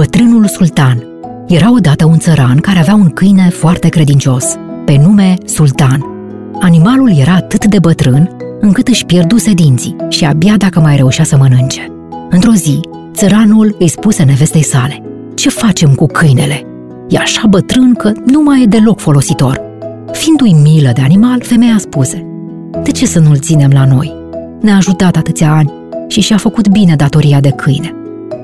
Bătrânul sultan Era odată un țăran care avea un câine foarte credincios, pe nume Sultan. Animalul era atât de bătrân încât își pierduse dinții și abia dacă mai reușea să mănânce. Într-o zi, țăranul îi spuse nevestei sale, Ce facem cu câinele? E așa bătrân că nu mai e deloc folositor. Fiindu-i milă de animal, femeia spuse, De ce să nu-l ținem la noi? Ne-a ajutat atâția ani și și-a făcut bine datoria de câine.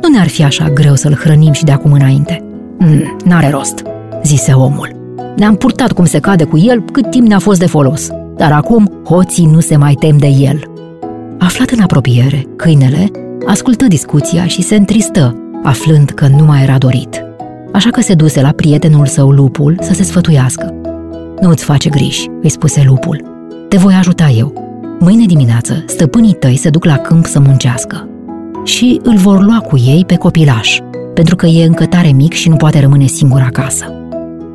Nu ne-ar fi așa greu să-l hrănim și de acum înainte. Mm, n-are rost, zise omul. Ne-am purtat cum se cade cu el cât timp ne-a fost de folos, dar acum hoții nu se mai tem de el. Aflat în apropiere, câinele ascultă discuția și se întristă, aflând că nu mai era dorit. Așa că se duse la prietenul său lupul să se sfătuiască. Nu-ți face griji, îi spuse lupul. Te voi ajuta eu. Mâine dimineață, stăpânii tăi se duc la câmp să muncească și îl vor lua cu ei pe copilaș, pentru că e încă tare mic și nu poate rămâne singur acasă.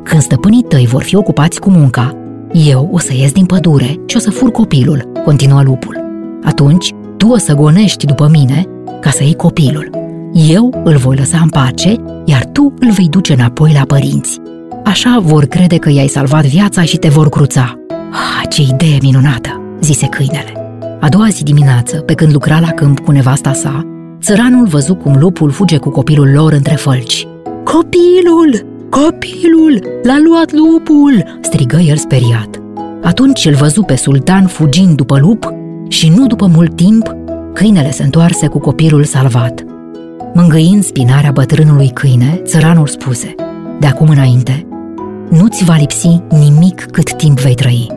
Când stăpânii tăi vor fi ocupați cu munca, eu o să ies din pădure și o să fur copilul, continuă lupul. Atunci, tu o să gonești după mine ca să iei copilul. Eu îl voi lăsa în pace, iar tu îl vei duce înapoi la părinți. Așa vor crede că i-ai salvat viața și te vor cruța. Ah, ce idee minunată, zise câinele. A doua zi dimineață, pe când lucra la câmp cu nevasta sa, țăranul văzu cum lupul fuge cu copilul lor între fălci. Copilul! Copilul! L-a luat lupul! strigă el speriat. Atunci îl văzu pe sultan fugind după lup și nu după mult timp, câinele se întoarse cu copilul salvat. Mângâind spinarea bătrânului câine, țăranul spuse, De acum înainte, nu-ți va lipsi nimic cât timp vei trăi.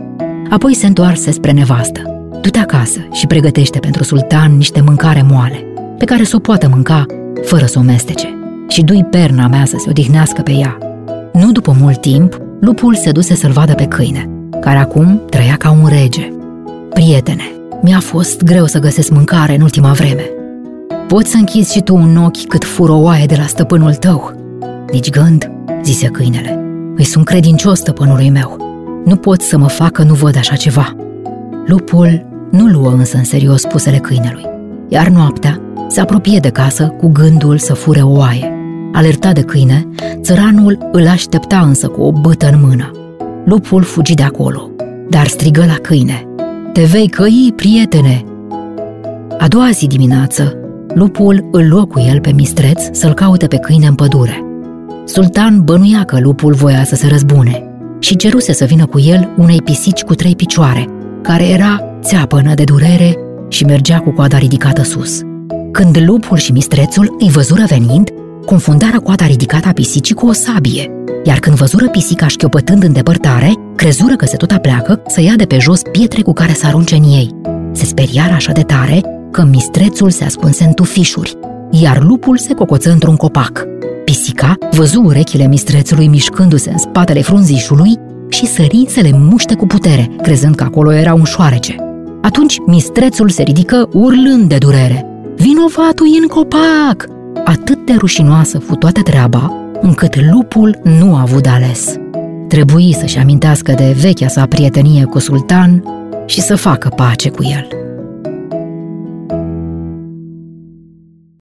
Apoi se întoarse spre nevastă. Du-te acasă și pregătește pentru sultan niște mâncare moale, pe care să o poată mânca fără să o mestece, și dui perna mea să se odihnească pe ea. Nu după mult timp, lupul se duse să-l vadă pe câine, care acum trăia ca un rege. Prietene, mi-a fost greu să găsesc mâncare în ultima vreme. Poți să închizi și tu un ochi cât fură o oaie de la stăpânul tău? Nici gând, zise câinele. Îi sunt credincios stăpânului meu. Nu pot să mă facă nu văd așa ceva. Lupul nu luă însă în serios spusele câinelui, iar noaptea se apropie de casă cu gândul să fure o oaie. Alertat de câine, țăranul îl aștepta însă cu o bâtă în mână. Lupul fugi de acolo, dar strigă la câine. Te vei căi, prietene! A doua zi dimineață, lupul îl luă cu el pe mistreț să-l caute pe câine în pădure. Sultan bănuia că lupul voia să se răzbune și ceruse să vină cu el unei pisici cu trei picioare, care era țeapănă de durere și mergea cu coada ridicată sus. Când lupul și mistrețul îi văzură venind, confundară coada ridicată a pisicii cu o sabie, iar când văzură pisica șchiopătând în depărtare, crezură că se tot apleacă să ia de pe jos pietre cu care să arunce în ei. Se speriară așa de tare că mistrețul se ascunse în tufișuri, iar lupul se cocoță într-un copac. Pisica văzu urechile mistrețului mișcându-se în spatele frunzișului și sări să le muște cu putere, crezând că acolo era un șoarece. Atunci mistrețul se ridică urlând de durere. Vinovatul e în copac! Atât de rușinoasă fu toată treaba, încât lupul nu a avut de ales. Trebuie să-și amintească de vechea sa prietenie cu sultan și să facă pace cu el.